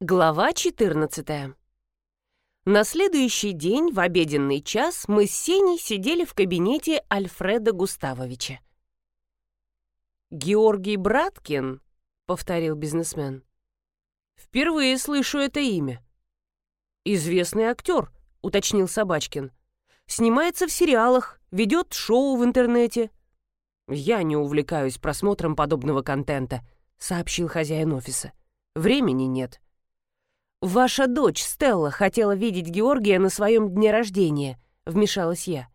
Глава 14. На следующий день в обеденный час мы с Сеней сидели в кабинете Альфреда Густавовича. «Георгий Браткин», — повторил бизнесмен. «Впервые слышу это имя». «Известный актер», — уточнил Собачкин. «Снимается в сериалах, ведет шоу в интернете». «Я не увлекаюсь просмотром подобного контента», — сообщил хозяин офиса. «Времени нет». «Ваша дочь Стелла хотела видеть Георгия на своем дне рождения», — вмешалась я.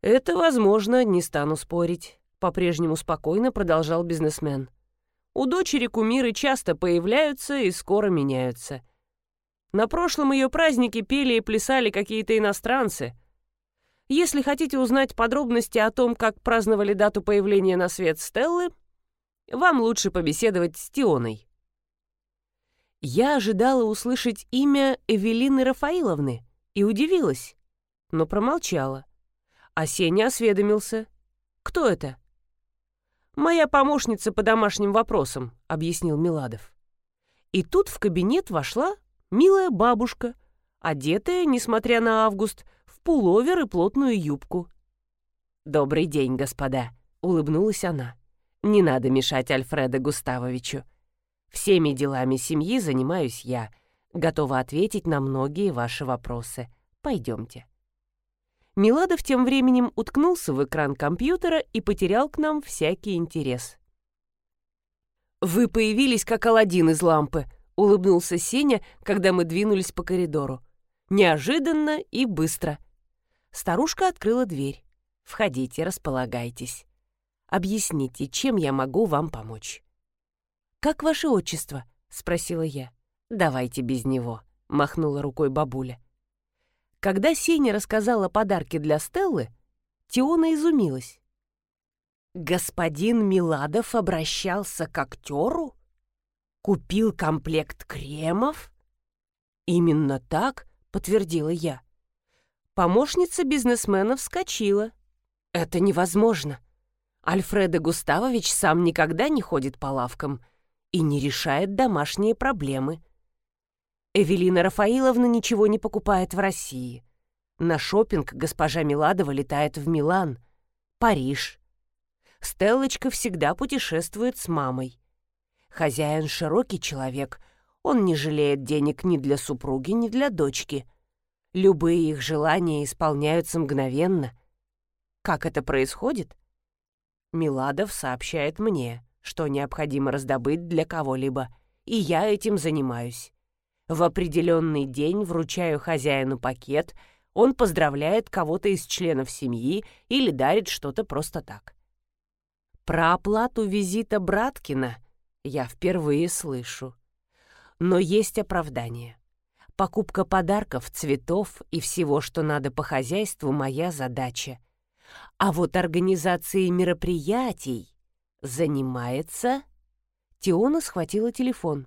«Это возможно, не стану спорить», — по-прежнему спокойно продолжал бизнесмен. «У дочери кумиры часто появляются и скоро меняются. На прошлом ее празднике пели и плясали какие-то иностранцы. Если хотите узнать подробности о том, как праздновали дату появления на свет Стеллы, вам лучше побеседовать с Тионой. Я ожидала услышать имя Эвелины Рафаиловны и удивилась, но промолчала. А Сеня осведомился. «Кто это?» «Моя помощница по домашним вопросам», — объяснил Миладов. И тут в кабинет вошла милая бабушка, одетая, несмотря на август, в пуловер и плотную юбку. «Добрый день, господа», — улыбнулась она. «Не надо мешать Альфреда Густавовичу. Всеми делами семьи занимаюсь я. Готова ответить на многие ваши вопросы. Пойдемте». Миладов тем временем уткнулся в экран компьютера и потерял к нам всякий интерес. «Вы появились, как Аладдин из лампы», — улыбнулся Сеня, когда мы двинулись по коридору. «Неожиданно и быстро». Старушка открыла дверь. «Входите, располагайтесь. Объясните, чем я могу вам помочь?» «Как ваше отчество?» — спросила я. «Давайте без него», — махнула рукой бабуля. Когда Сеня рассказала подарки для Стеллы, Тиона изумилась. «Господин Миладов обращался к актеру? Купил комплект кремов?» «Именно так», — подтвердила я. Помощница бизнесмена вскочила. «Это невозможно. Альфредо Густавович сам никогда не ходит по лавкам и не решает домашние проблемы. Эвелина Рафаиловна ничего не покупает в России. На шопинг госпожа Миладова летает в Милан, Париж. Стеллочка всегда путешествует с мамой. Хозяин широкий человек, он не жалеет денег ни для супруги, ни для дочки. Любые их желания исполняются мгновенно. Как это происходит? Миладов сообщает мне что необходимо раздобыть для кого-либо, и я этим занимаюсь. В определенный день вручаю хозяину пакет, он поздравляет кого-то из членов семьи или дарит что-то просто так. Про оплату визита Браткина я впервые слышу. Но есть оправдание. Покупка подарков, цветов и всего, что надо по хозяйству, моя задача. А вот организацией мероприятий занимается...» Тиона схватила телефон.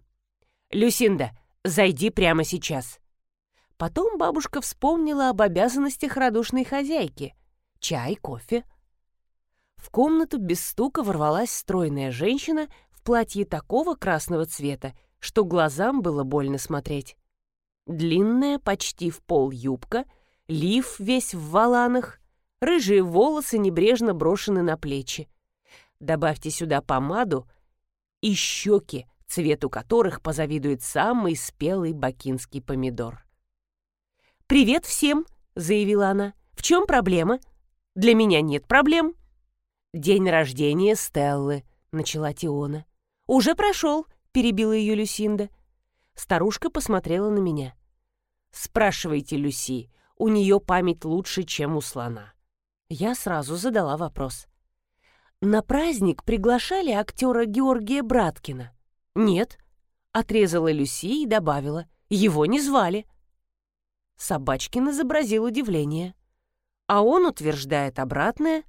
«Люсинда, зайди прямо сейчас». Потом бабушка вспомнила об обязанностях радушной хозяйки. Чай, кофе. В комнату без стука ворвалась стройная женщина в платье такого красного цвета, что глазам было больно смотреть. Длинная, почти в пол юбка, лиф весь в валанах, рыжие волосы небрежно брошены на плечи. Добавьте сюда помаду и щеки, цвету которых позавидует самый спелый бакинский помидор. «Привет всем!» — заявила она. «В чем проблема? Для меня нет проблем». «День рождения Стеллы», — начала Тиона. «Уже прошел», — перебила ее Люсинда. Старушка посмотрела на меня. «Спрашивайте, Люси, у нее память лучше, чем у слона». Я сразу задала вопрос. На праздник приглашали актера Георгия Браткина. Нет, отрезала Люси и добавила. Его не звали. Собачкин изобразил удивление. А он утверждает обратное.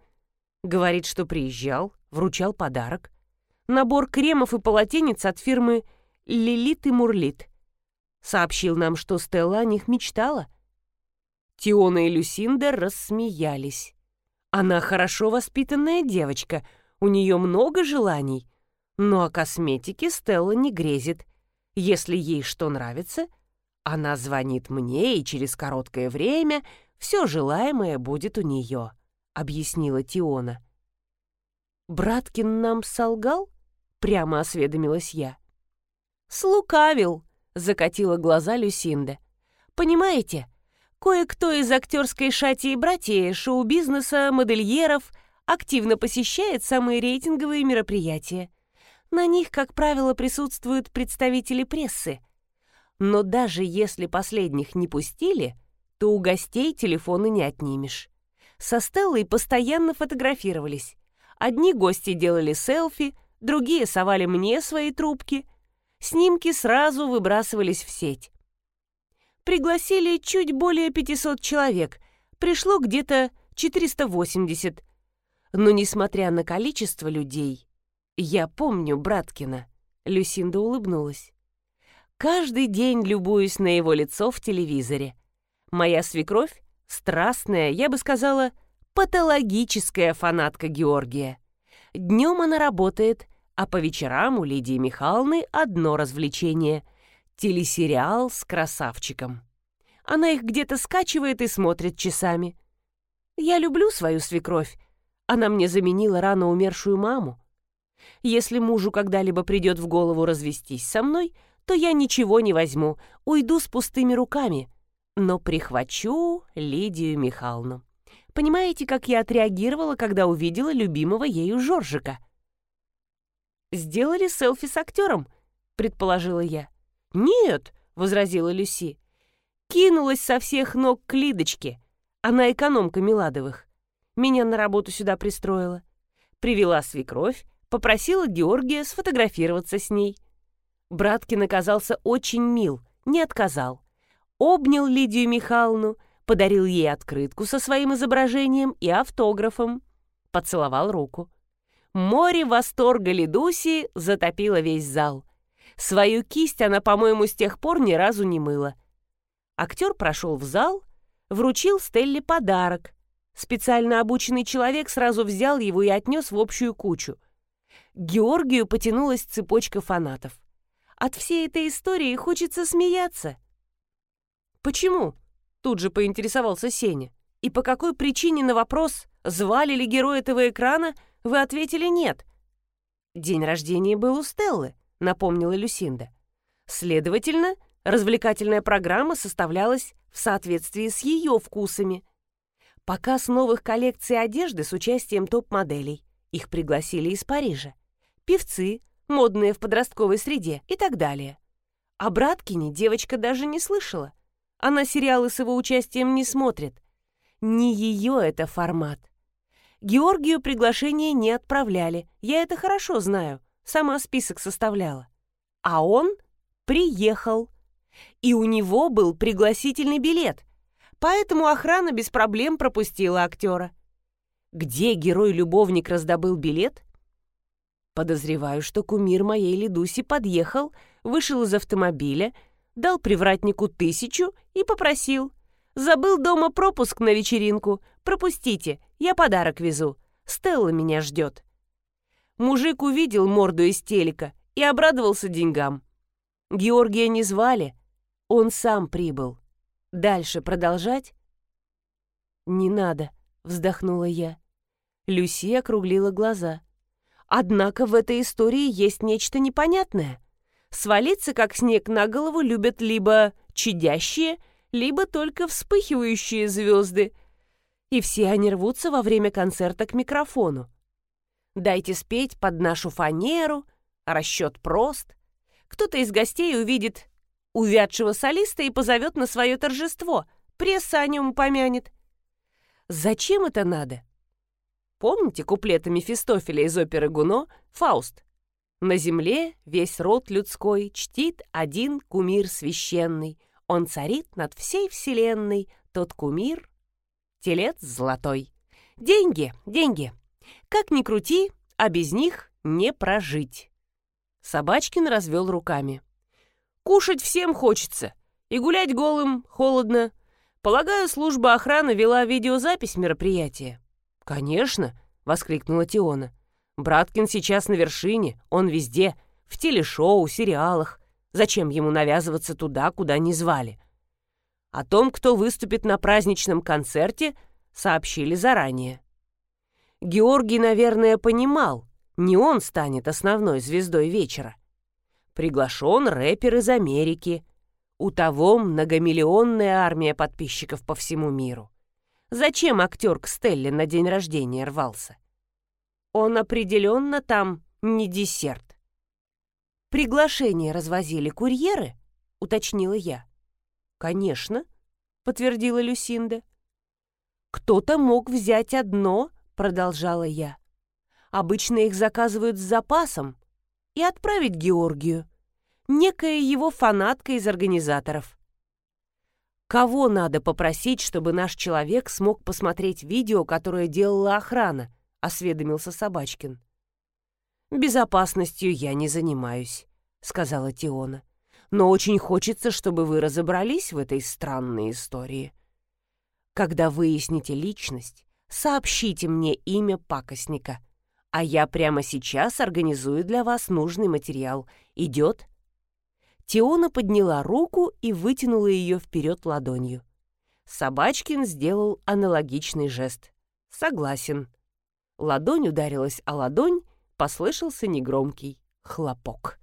Говорит, что приезжал, вручал подарок. Набор кремов и полотенец от фирмы «Лилит и Мурлит». Сообщил нам, что Стелла о них мечтала. Тиона и Люсинда рассмеялись. Она хорошо воспитанная девочка, у нее много желаний. Но о косметике Стелла не грезит. Если ей что нравится, она звонит мне, и через короткое время все желаемое будет у нее», — объяснила Тиона. «Браткин нам солгал?» — прямо осведомилась я. «Слукавил», — закатила глаза Люсинда. «Понимаете, кое-кто из актерской шати и братья шоу-бизнеса, модельеров активно посещает самые рейтинговые мероприятия. На них, как правило, присутствуют представители прессы. Но даже если последних не пустили, то у гостей телефоны не отнимешь. Со Стеллой постоянно фотографировались. Одни гости делали селфи, другие совали мне свои трубки. Снимки сразу выбрасывались в сеть. Пригласили чуть более 500 человек, пришло где-то 480. Но несмотря на количество людей, «Я помню Браткина», — Люсинда улыбнулась. «Каждый день любуюсь на его лицо в телевизоре. Моя свекровь — страстная, я бы сказала, патологическая фанатка Георгия. Днем она работает, а по вечерам у Лидии Михайловны одно развлечение — телесериал с красавчиком. Она их где-то скачивает и смотрит часами. Я люблю свою свекровь. Она мне заменила рано умершую маму. Если мужу когда-либо придет в голову развестись со мной, то я ничего не возьму, уйду с пустыми руками, но прихвачу Лидию Михайловну. Понимаете, как я отреагировала, когда увидела любимого ею Жоржика? «Сделали селфи с актером?» — предположила я. «Нет», — возразила Люси. «Кинулась со всех ног к Лидочке. Она экономка Миладовых. Меня на работу сюда пристроила. Привела свекровь, попросила Георгия сфотографироваться с ней. Браткин оказался очень мил, не отказал. Обнял Лидию Михайловну, подарил ей открытку со своим изображением и автографом. Поцеловал руку. Море восторга Лидуси затопило весь зал. Свою кисть она, по-моему, с тех пор ни разу не мыла. Актер прошел в зал, вручил Стелле подарок. Специально обученный человек сразу взял его и отнес в общую кучу — Георгию потянулась цепочка фанатов. От всей этой истории хочется смеяться. «Почему?» — тут же поинтересовался Сеня. «И по какой причине на вопрос, звали ли героя этого экрана, вы ответили нет?» «День рождения был у Стеллы», — напомнила Люсинда. «Следовательно, развлекательная программа составлялась в соответствии с ее вкусами. Показ новых коллекций одежды с участием топ-моделей. Их пригласили из Парижа певцы, модные в подростковой среде и так далее. О Браткине девочка даже не слышала. Она сериалы с его участием не смотрит. Не ее это формат. Георгию приглашение не отправляли, я это хорошо знаю, сама список составляла. А он приехал. И у него был пригласительный билет, поэтому охрана без проблем пропустила актера. Где герой-любовник раздобыл билет, Подозреваю, что кумир моей Ледуси подъехал, вышел из автомобиля, дал привратнику тысячу и попросил. «Забыл дома пропуск на вечеринку. Пропустите, я подарок везу. Стелла меня ждет». Мужик увидел морду из телека и обрадовался деньгам. Георгия не звали, он сам прибыл. Дальше продолжать? «Не надо», — вздохнула я. Люси округлила глаза. Однако в этой истории есть нечто непонятное. Свалиться, как снег на голову, любят либо чадящие, либо только вспыхивающие звезды. И все они рвутся во время концерта к микрофону. Дайте спеть под нашу фанеру, расчет прост. Кто-то из гостей увидит увядшего солиста и позовет на свое торжество, пресса о нем упомянет. Зачем это надо? Помните куплеты Мефистофеля из оперы Гуно «Фауст»? «На земле весь род людской чтит один кумир священный. Он царит над всей вселенной, тот кумир — телец золотой. Деньги, деньги. Как ни крути, а без них не прожить». Собачкин развел руками. «Кушать всем хочется, и гулять голым холодно. Полагаю, служба охраны вела видеозапись мероприятия». «Конечно!» — воскликнула Тиона. «Браткин сейчас на вершине, он везде, в телешоу, сериалах. Зачем ему навязываться туда, куда не звали? О том, кто выступит на праздничном концерте, сообщили заранее. Георгий, наверное, понимал, не он станет основной звездой вечера. Приглашен рэпер из Америки. У того многомиллионная армия подписчиков по всему миру. Зачем актер к Стелле на день рождения рвался? Он определенно там не десерт. «Приглашение развозили курьеры?» — уточнила я. «Конечно», — подтвердила Люсинда. «Кто-то мог взять одно», — продолжала я. «Обычно их заказывают с запасом и отправить Георгию, некая его фанатка из организаторов. Кого надо попросить, чтобы наш человек смог посмотреть видео, которое делала охрана?» — осведомился Собачкин. «Безопасностью я не занимаюсь», — сказала Тиона. «Но очень хочется, чтобы вы разобрались в этой странной истории. Когда выясните личность, сообщите мне имя пакостника, а я прямо сейчас организую для вас нужный материал. Идет?» Тиона подняла руку и вытянула ее вперед ладонью. Собачкин сделал аналогичный жест. «Согласен». Ладонь ударилась о ладонь, послышался негромкий хлопок.